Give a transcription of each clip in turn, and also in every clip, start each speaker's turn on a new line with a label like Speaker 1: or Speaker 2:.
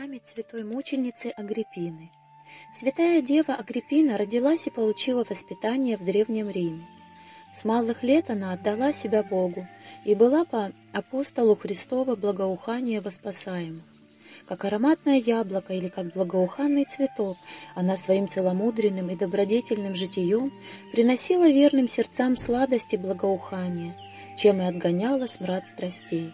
Speaker 1: Память святой мученицы Агриппины. Святая Дева Агриппина родилась и получила воспитание в Древнем Риме. С малых лет она отдала себя Богу и была по апостолу Христова благоухание воспасаемых. Как ароматное яблоко или как благоуханный цветок, она своим целомудренным и добродетельным житием приносила верным сердцам сладости благоухания, чем и отгоняла смрад страстей.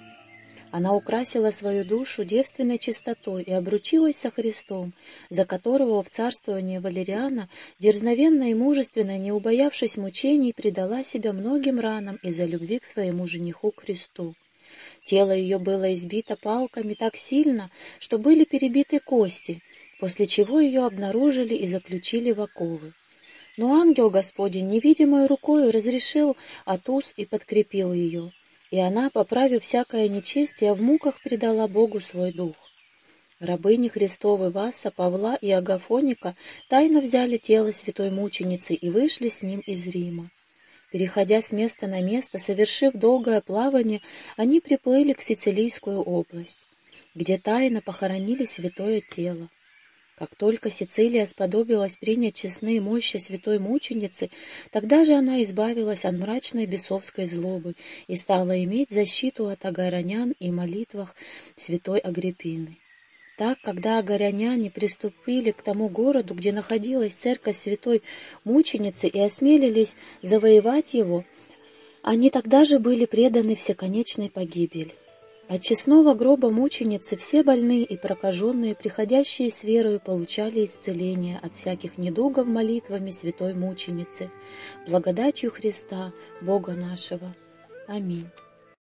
Speaker 1: Она украсила свою душу девственной чистотой и обручилась со Христом, за которого в царствование Валериана, дерзновенно и мужественно, не убоявшись мучений, предала себя многим ранам из-за любви к своему жениху Христу. Тело ее было избито палками так сильно, что были перебиты кости, после чего ее обнаружили и заключили в оковы. Но ангел Господень невидимой рукой разрешил Атус и подкрепил ее и она, поправив всякое нечестие, в муках предала Богу свой дух. Рабыни Христовы Васа, Павла и Агафоника тайно взяли тело святой мученицы и вышли с ним из Рима. Переходя с места на место, совершив долгое плавание, они приплыли к Сицилийскую область, где тайно похоронили святое тело. Как только Сицилия сподобилась принять честные мощи святой мученицы, тогда же она избавилась от мрачной бесовской злобы и стала иметь защиту от агаранян и молитвах святой Агриппины. Так, когда агаряняне приступили к тому городу, где находилась церковь святой мученицы, и осмелились завоевать его, они тогда же были преданы всеконечной погибели. От честного гроба мученицы все больные и прокаженные, приходящие с верою, получали исцеление от всяких недугов молитвами святой мученицы, благодатью Христа, Бога нашего. Аминь.